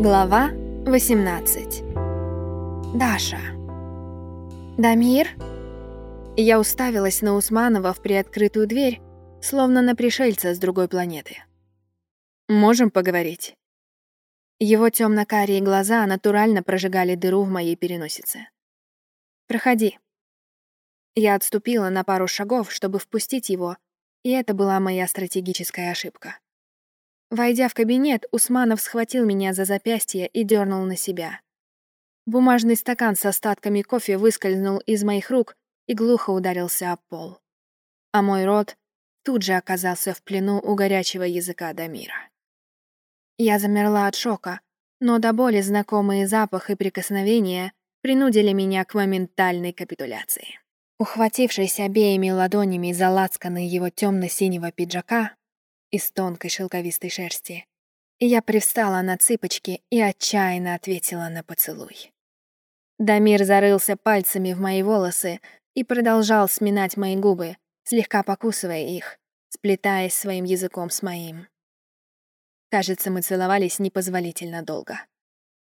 Глава 18 Даша «Дамир?» Я уставилась на Усманова в приоткрытую дверь, словно на пришельца с другой планеты. «Можем поговорить?» Его темно-карие глаза натурально прожигали дыру в моей переносице. «Проходи». Я отступила на пару шагов, чтобы впустить его, и это была моя стратегическая ошибка. Войдя в кабинет, Усманов схватил меня за запястье и дернул на себя. Бумажный стакан с остатками кофе выскользнул из моих рук и глухо ударился об пол. А мой рот тут же оказался в плену у горячего языка Дамира. Я замерла от шока, но до боли знакомые запах и прикосновения принудили меня к моментальной капитуляции. Ухватившись обеими ладонями за лацканы его темно-синего пиджака, из тонкой шелковистой шерсти. Я привстала на цыпочки и отчаянно ответила на поцелуй. Дамир зарылся пальцами в мои волосы и продолжал сминать мои губы, слегка покусывая их, сплетаясь своим языком с моим. Кажется, мы целовались непозволительно долго.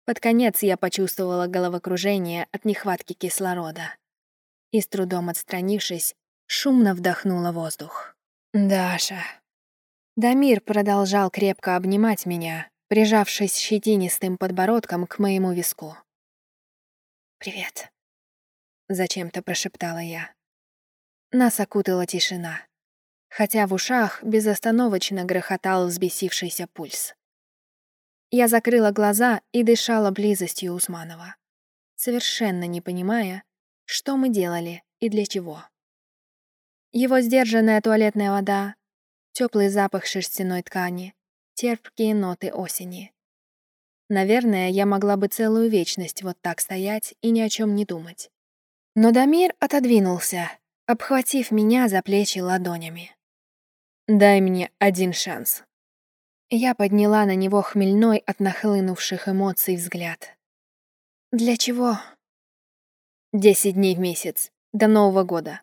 Под конец я почувствовала головокружение от нехватки кислорода. И с трудом отстранившись, шумно вдохнула воздух. «Даша», Дамир продолжал крепко обнимать меня, прижавшись щетинистым подбородком к моему виску. «Привет», — зачем-то прошептала я. Нас окутала тишина, хотя в ушах безостановочно грохотал взбесившийся пульс. Я закрыла глаза и дышала близостью Усманова, совершенно не понимая, что мы делали и для чего. Его сдержанная туалетная вода, теплый запах шерстяной ткани, терпкие ноты осени. Наверное, я могла бы целую вечность вот так стоять и ни о чем не думать. Но Дамир отодвинулся, обхватив меня за плечи ладонями. «Дай мне один шанс». Я подняла на него хмельной от нахлынувших эмоций взгляд. «Для чего?» «Десять дней в месяц, до Нового года.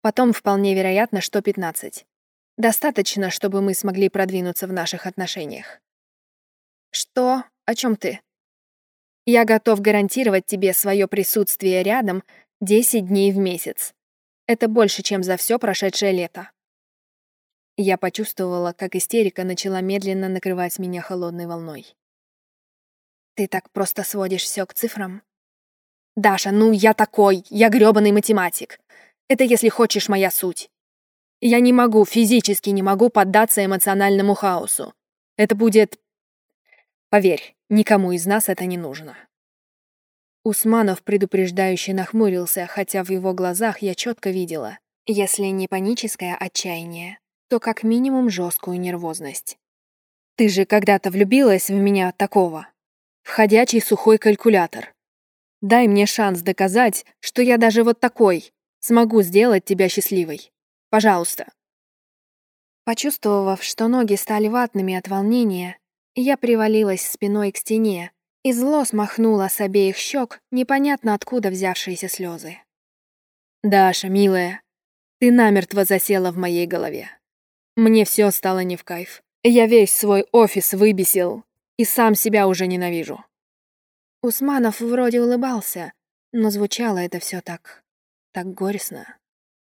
Потом вполне вероятно, что пятнадцать. Достаточно, чтобы мы смогли продвинуться в наших отношениях. Что? О чем ты? Я готов гарантировать тебе свое присутствие рядом 10 дней в месяц. Это больше, чем за все прошедшее лето. Я почувствовала, как истерика начала медленно накрывать меня холодной волной. Ты так просто сводишь все к цифрам? Даша, ну я такой, я грёбаный математик. Это, если хочешь, моя суть. Я не могу, физически не могу поддаться эмоциональному хаосу. Это будет... Поверь, никому из нас это не нужно. Усманов предупреждающе нахмурился, хотя в его глазах я четко видела, если не паническое отчаяние, то как минимум жесткую нервозность. Ты же когда-то влюбилась в меня такого. Входячий сухой калькулятор. Дай мне шанс доказать, что я даже вот такой смогу сделать тебя счастливой. Пожалуйста». Почувствовав, что ноги стали ватными от волнения, я привалилась спиной к стене и зло смахнула с обеих щек непонятно откуда взявшиеся слезы. «Даша, милая, ты намертво засела в моей голове. Мне все стало не в кайф. Я весь свой офис выбесил и сам себя уже ненавижу». Усманов вроде улыбался, но звучало это все так... так горестно.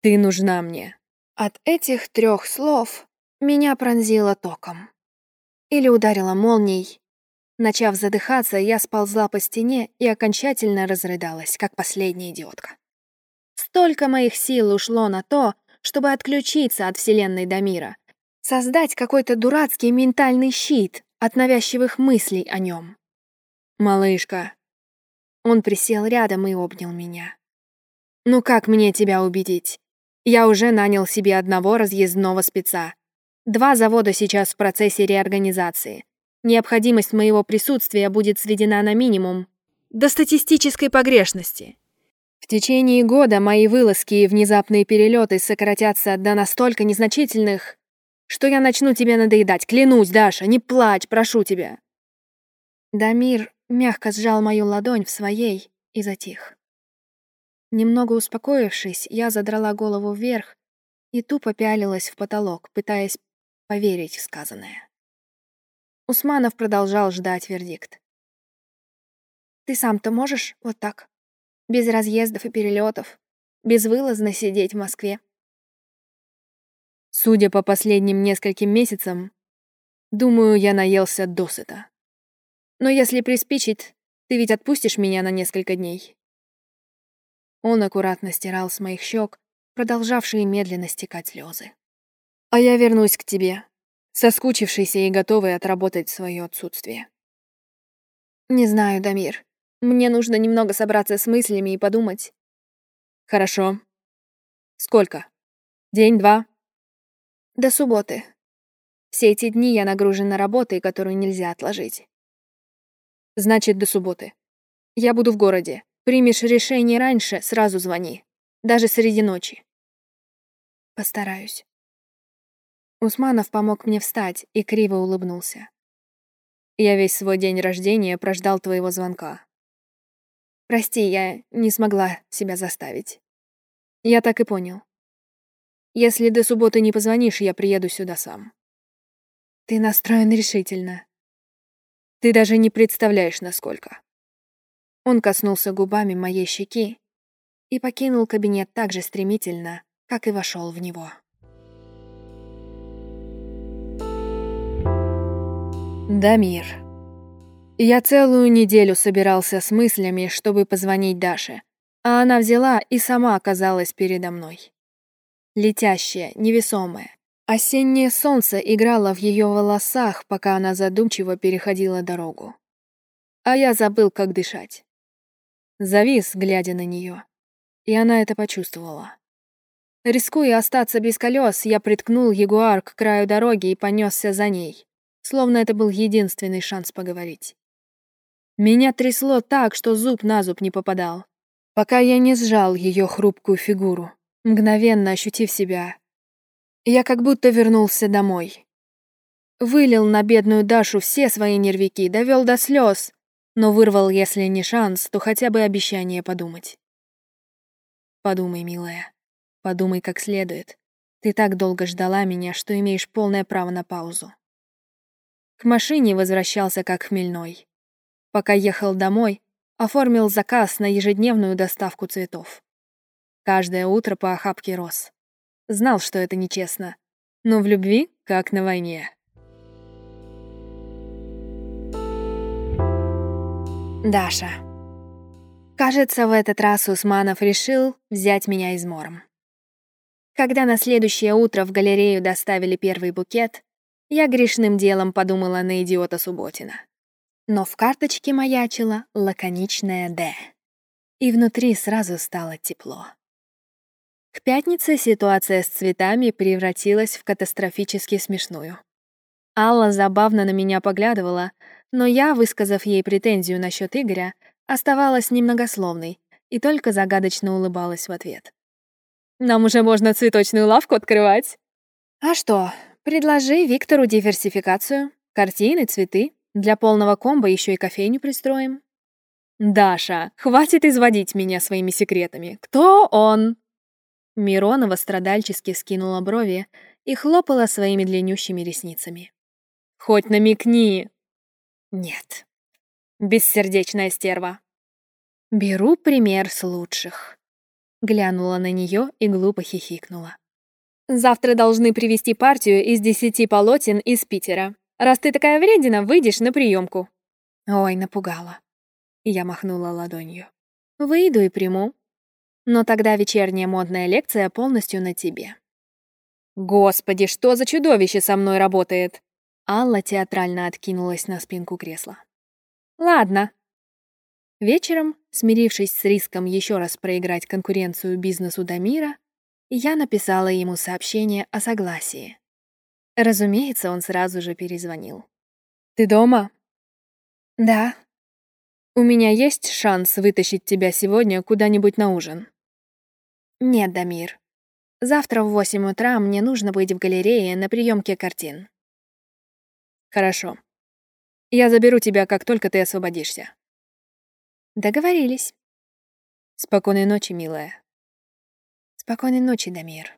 «Ты нужна мне. От этих трех слов меня пронзило током. Или ударило молнией. Начав задыхаться, я сползла по стене и окончательно разрыдалась, как последняя идиотка. Столько моих сил ушло на то, чтобы отключиться от вселенной Дамира, создать какой-то дурацкий ментальный щит от навязчивых мыслей о нем. «Малышка». Он присел рядом и обнял меня. «Ну как мне тебя убедить? Я уже нанял себе одного разъездного спеца. Два завода сейчас в процессе реорганизации. Необходимость моего присутствия будет сведена на минимум. До статистической погрешности. В течение года мои вылазки и внезапные перелеты сократятся до настолько незначительных, что я начну тебе надоедать. Клянусь, Даша, не плачь, прошу тебя. Дамир мягко сжал мою ладонь в своей и затих. Немного успокоившись, я задрала голову вверх и тупо пялилась в потолок, пытаясь поверить в сказанное. Усманов продолжал ждать вердикт. Ты сам-то можешь вот так? Без разъездов и перелетов, безвылазно сидеть в Москве. Судя по последним нескольким месяцам, думаю, я наелся досыта. Но если приспичит, ты ведь отпустишь меня на несколько дней. Он аккуратно стирал с моих щек продолжавшие медленно стекать слезы. А я вернусь к тебе, соскучившийся и готовый отработать свое отсутствие. Не знаю, Дамир. Мне нужно немного собраться с мыслями и подумать. Хорошо. Сколько? День-два? До субботы. Все эти дни я нагружена работой, которую нельзя отложить. Значит, до субботы. Я буду в городе. Примешь решение раньше, сразу звони. Даже среди ночи. Постараюсь. Усманов помог мне встать и криво улыбнулся. Я весь свой день рождения прождал твоего звонка. Прости, я не смогла себя заставить. Я так и понял. Если до субботы не позвонишь, я приеду сюда сам. Ты настроен решительно. Ты даже не представляешь, насколько. Он коснулся губами моей щеки и покинул кабинет так же стремительно, как и вошел в него. Дамир. Я целую неделю собирался с мыслями, чтобы позвонить Даше, а она взяла и сама оказалась передо мной. Летящая, невесомая. Осеннее солнце играло в ее волосах, пока она задумчиво переходила дорогу. А я забыл, как дышать. Завис, глядя на нее, и она это почувствовала. Рискуя остаться без колес, я приткнул ягуар к краю дороги и понесся за ней словно это был единственный шанс поговорить. Меня трясло так, что зуб на зуб не попадал, пока я не сжал ее хрупкую фигуру, мгновенно ощутив себя. Я как будто вернулся домой. Вылил на бедную Дашу все свои нервики, довел до слез, но вырвал, если не шанс, то хотя бы обещание подумать. Подумай, милая, подумай как следует. Ты так долго ждала меня, что имеешь полное право на паузу. К машине возвращался как хмельной. Пока ехал домой, оформил заказ на ежедневную доставку цветов. Каждое утро по охапке роз. Знал, что это нечестно, но в любви, как на войне. Даша. Кажется, в этот раз Усманов решил взять меня измором. Когда на следующее утро в галерею доставили первый букет, я грешным делом подумала на идиота Субботина. Но в карточке маячила лаконичная «Д». И внутри сразу стало тепло. К пятнице ситуация с цветами превратилась в катастрофически смешную. Алла забавно на меня поглядывала, но я, высказав ей претензию насчет Игоря, оставалась немногословной и только загадочно улыбалась в ответ. «Нам уже можно цветочную лавку открывать». «А что, Предложи Виктору диверсификацию. Картины, цветы. Для полного комбо еще и кофейню пристроим. Даша, хватит изводить меня своими секретами. Кто он? Миронова страдальчески скинула брови и хлопала своими длиннющими ресницами. Хоть намекни. Нет. Бессердечная стерва. Беру пример с лучших. Глянула на нее и глупо хихикнула. Завтра должны привезти партию из десяти полотен из Питера. Раз ты такая вредина, выйдешь на приемку. Ой, напугала. Я махнула ладонью. Выйду и приму. Но тогда вечерняя модная лекция полностью на тебе. Господи, что за чудовище со мной работает? Алла театрально откинулась на спинку кресла. Ладно. Вечером, смирившись с риском еще раз проиграть конкуренцию бизнесу Дамира, я написала ему сообщение о согласии. Разумеется, он сразу же перезвонил. «Ты дома?» «Да». «У меня есть шанс вытащить тебя сегодня куда-нибудь на ужин?» «Нет, Дамир. Завтра в восемь утра мне нужно быть в галерее на приемке картин». «Хорошо. Я заберу тебя, как только ты освободишься». «Договорились». «Спокойной ночи, милая». Спокойной ночи, Дамир.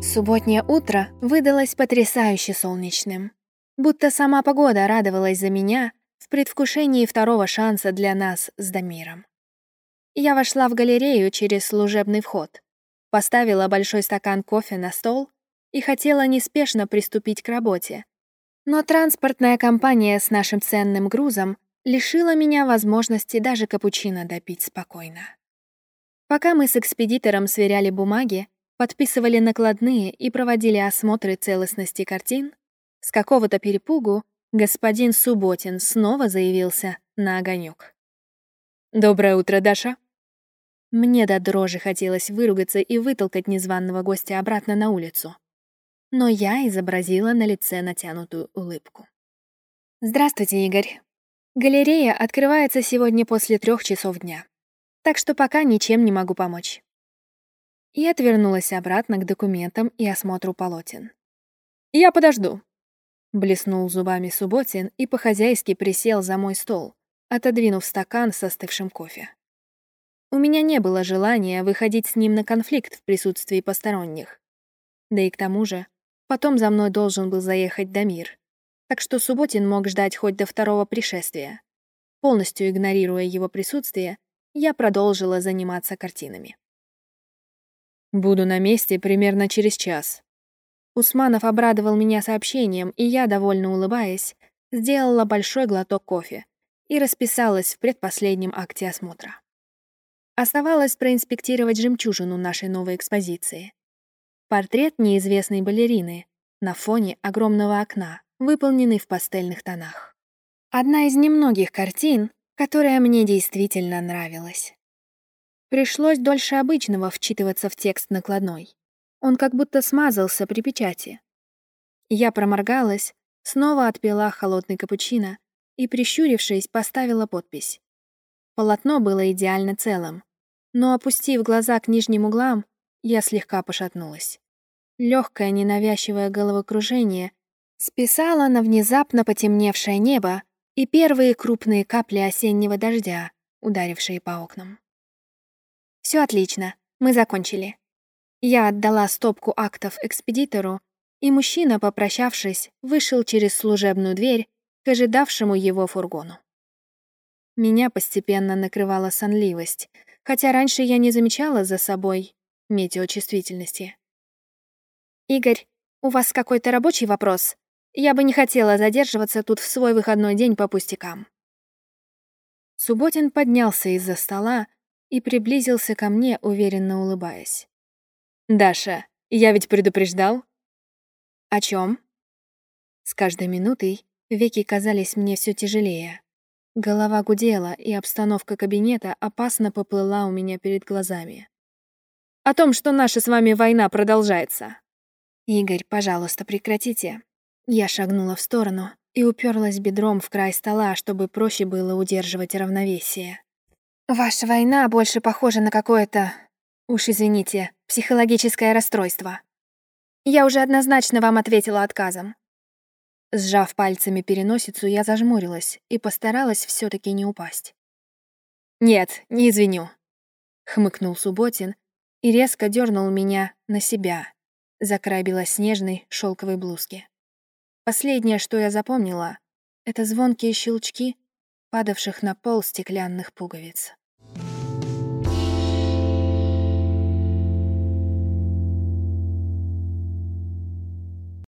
Субботнее утро выдалось потрясающе солнечным. Будто сама погода радовалась за меня в предвкушении второго шанса для нас с Дамиром. Я вошла в галерею через служебный вход, поставила большой стакан кофе на стол и хотела неспешно приступить к работе. Но транспортная компания с нашим ценным грузом лишила меня возможности даже капучино допить спокойно. Пока мы с экспедитором сверяли бумаги, подписывали накладные и проводили осмотры целостности картин, с какого-то перепугу господин Субботин снова заявился на огонек. «Доброе утро, Даша!» Мне до дрожи хотелось выругаться и вытолкать незваного гостя обратно на улицу. Но я изобразила на лице натянутую улыбку. «Здравствуйте, Игорь. Галерея открывается сегодня после трех часов дня, так что пока ничем не могу помочь». И отвернулась обратно к документам и осмотру полотен. «Я подожду», — блеснул зубами Субботин и по-хозяйски присел за мой стол, отодвинув стакан с остывшим кофе. У меня не было желания выходить с ним на конфликт в присутствии посторонних. Да и к тому же, потом за мной должен был заехать Дамир. Так что Субботин мог ждать хоть до второго пришествия. Полностью игнорируя его присутствие, я продолжила заниматься картинами. «Буду на месте примерно через час». Усманов обрадовал меня сообщением, и я, довольно улыбаясь, сделала большой глоток кофе и расписалась в предпоследнем акте осмотра. Оставалось проинспектировать жемчужину нашей новой экспозиции. Портрет неизвестной балерины на фоне огромного окна, выполненный в пастельных тонах. Одна из немногих картин, которая мне действительно нравилась. Пришлось дольше обычного вчитываться в текст накладной. Он как будто смазался при печати. Я проморгалась, снова отпила холодный капучино и, прищурившись, поставила подпись. Полотно было идеально целым, но, опустив глаза к нижним углам, я слегка пошатнулась. Легкое ненавязчивое головокружение списало на внезапно потемневшее небо и первые крупные капли осеннего дождя, ударившие по окнам. Все отлично, мы закончили. Я отдала стопку актов экспедитору, и мужчина, попрощавшись, вышел через служебную дверь к ожидавшему его фургону. Меня постепенно накрывала сонливость — хотя раньше я не замечала за собой метеочувствительности. «Игорь, у вас какой-то рабочий вопрос? Я бы не хотела задерживаться тут в свой выходной день по пустякам». Субботин поднялся из-за стола и приблизился ко мне, уверенно улыбаясь. «Даша, я ведь предупреждал?» «О чем? С каждой минутой веки казались мне все тяжелее. Голова гудела, и обстановка кабинета опасно поплыла у меня перед глазами. «О том, что наша с вами война продолжается». «Игорь, пожалуйста, прекратите». Я шагнула в сторону и уперлась бедром в край стола, чтобы проще было удерживать равновесие. «Ваша война больше похожа на какое-то, уж извините, психологическое расстройство. Я уже однозначно вам ответила отказом. Сжав пальцами переносицу, я зажмурилась и постаралась все таки не упасть. «Нет, не извиню», — хмыкнул Субботин и резко дернул меня на себя за край белоснежной шелковой блузки. Последнее, что я запомнила, — это звонкие щелчки падавших на пол стеклянных пуговиц.